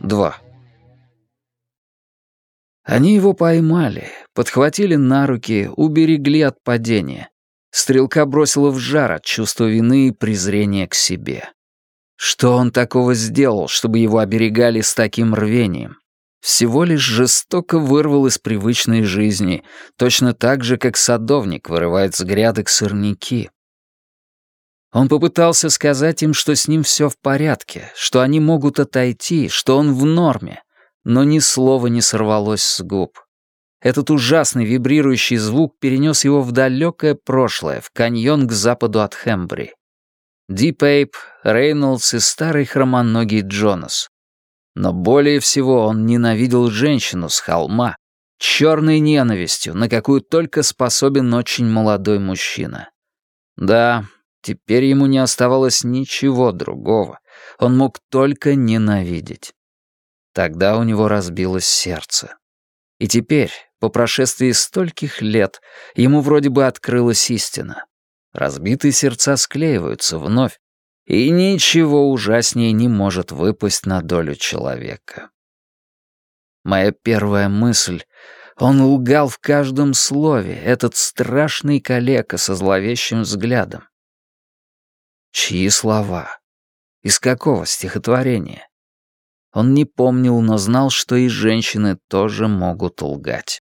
Два. Они его поймали, подхватили на руки, уберегли от падения. Стрелка бросила в жар от чувства вины и презрения к себе. Что он такого сделал, чтобы его оберегали с таким рвением? Всего лишь жестоко вырвал из привычной жизни, точно так же, как садовник вырывает с грядок сорняки. Он попытался сказать им, что с ним все в порядке, что они могут отойти, что он в норме, но ни слова не сорвалось с губ. Этот ужасный вибрирующий звук перенес его в далекое прошлое, в каньон к западу от Хэмбри. Дип Эйп, Рейнольдс и старый хромоногий Джонас. Но более всего он ненавидел женщину с холма, черной ненавистью, на какую только способен очень молодой мужчина. Да, теперь ему не оставалось ничего другого. Он мог только ненавидеть. Тогда у него разбилось сердце. И теперь, по прошествии стольких лет, ему вроде бы открылась истина. Разбитые сердца склеиваются вновь, и ничего ужаснее не может выпасть на долю человека. Моя первая мысль — он лгал в каждом слове, этот страшный калека со зловещим взглядом. Чьи слова? Из какого стихотворения? Он не помнил, но знал, что и женщины тоже могут лгать.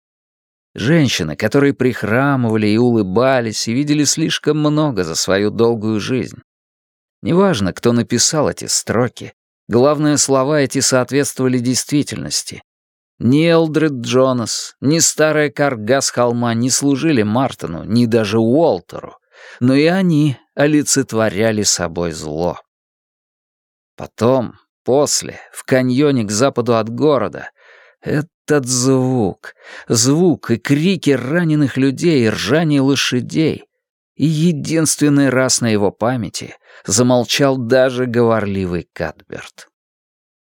Женщины, которые прихрамывали и улыбались, и видели слишком много за свою долгую жизнь. Неважно, кто написал эти строки, главное, слова эти соответствовали действительности. Ни Элдред Джонас, ни старая карга с холма не служили Мартину, ни даже Уолтеру, но и они олицетворяли собой зло. Потом, После, в каньоне к западу от города, этот звук, звук и крики раненых людей, и ржание лошадей. И единственный раз на его памяти замолчал даже говорливый Кадберт.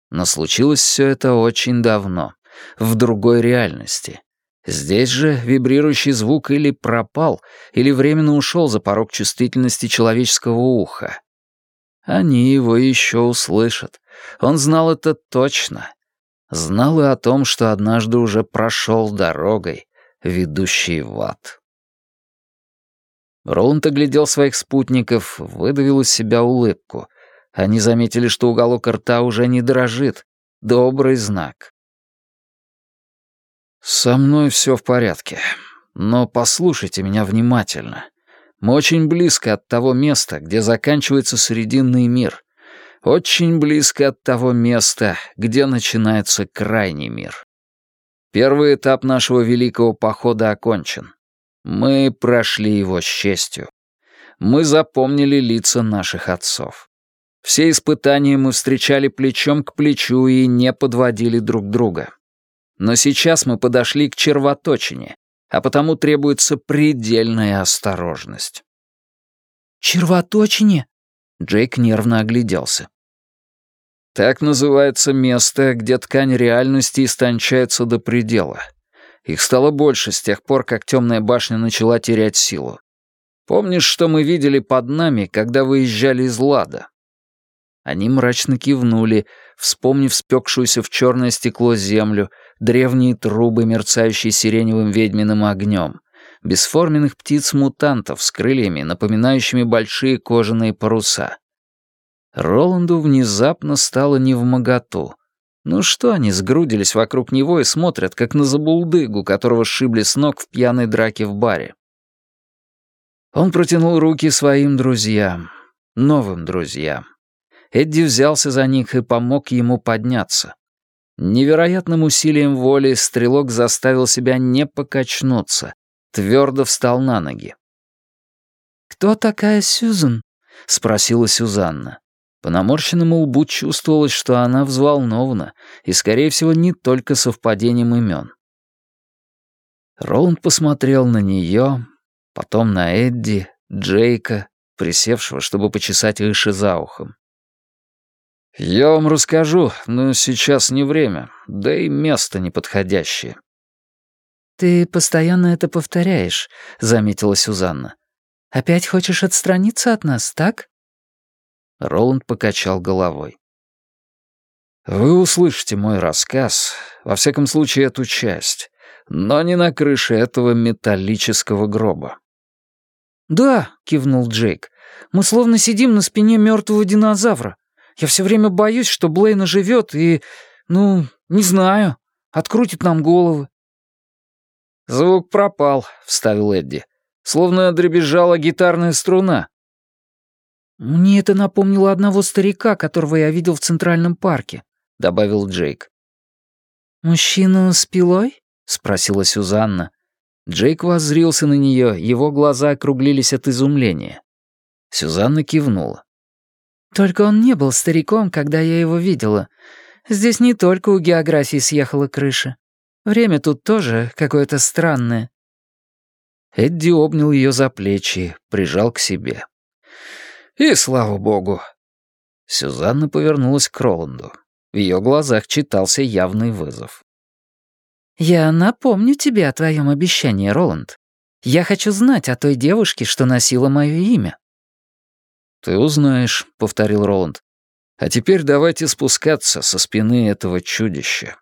Но случилось все это очень давно, в другой реальности. Здесь же вибрирующий звук или пропал, или временно ушел за порог чувствительности человеческого уха. Они его еще услышат, он знал это точно. Знал и о том, что однажды уже прошел дорогой, ведущей в ад. Роланд оглядел своих спутников, выдавил из себя улыбку. Они заметили, что уголок рта уже не дрожит. Добрый знак. «Со мной все в порядке. Но послушайте меня внимательно. Мы очень близко от того места, где заканчивается Срединный мир. Очень близко от того места, где начинается крайний мир. Первый этап нашего великого похода окончен. Мы прошли его с честью. Мы запомнили лица наших отцов. Все испытания мы встречали плечом к плечу и не подводили друг друга. Но сейчас мы подошли к червоточине, а потому требуется предельная осторожность. «Червоточине?» Джейк нервно огляделся. Так называется место, где ткань реальности истончается до предела. Их стало больше с тех пор, как темная башня начала терять силу. Помнишь, что мы видели под нами, когда выезжали из Лада? Они мрачно кивнули, вспомнив спекшуюся в черное стекло землю, древние трубы, мерцающие сиреневым ведьминым огнем, бесформенных птиц-мутантов с крыльями, напоминающими большие кожаные паруса. Роланду внезапно стало невмоготу. Ну что они сгрудились вокруг него и смотрят, как на забулдыгу, которого сшибли с ног в пьяной драке в баре? Он протянул руки своим друзьям, новым друзьям. Эдди взялся за них и помог ему подняться. Невероятным усилием воли стрелок заставил себя не покачнуться, твердо встал на ноги. «Кто такая Сьюзен?» — спросила Сюзанна. По наморщенному лбу чувствовалось, что она взволнована, и, скорее всего, не только совпадением имен. Роланд посмотрел на нее, потом на Эдди, Джейка, присевшего, чтобы почесать выше за ухом. «Я вам расскажу, но сейчас не время, да и место неподходящее». «Ты постоянно это повторяешь», — заметила Сюзанна. «Опять хочешь отстраниться от нас, так?» Роланд покачал головой. «Вы услышите мой рассказ, во всяком случае эту часть, но не на крыше этого металлического гроба». «Да», — кивнул Джейк, — «мы словно сидим на спине мертвого динозавра. Я все время боюсь, что Блейна живет и, ну, не знаю, открутит нам головы». «Звук пропал», — вставил Эдди. «Словно дребезжала гитарная струна». «Мне это напомнило одного старика, которого я видел в Центральном парке», — добавил Джейк. «Мужчину с пилой?» — спросила Сюзанна. Джейк воззрился на нее, его глаза округлились от изумления. Сюзанна кивнула. «Только он не был стариком, когда я его видела. Здесь не только у географии съехала крыша. Время тут тоже какое-то странное». Эдди обнял ее за плечи, прижал к себе. И слава богу. Сюзанна повернулась к Роланду. В ее глазах читался явный вызов. «Я напомню тебе о твоем обещании, Роланд. Я хочу знать о той девушке, что носила мое имя». «Ты узнаешь», — повторил Роланд. «А теперь давайте спускаться со спины этого чудища».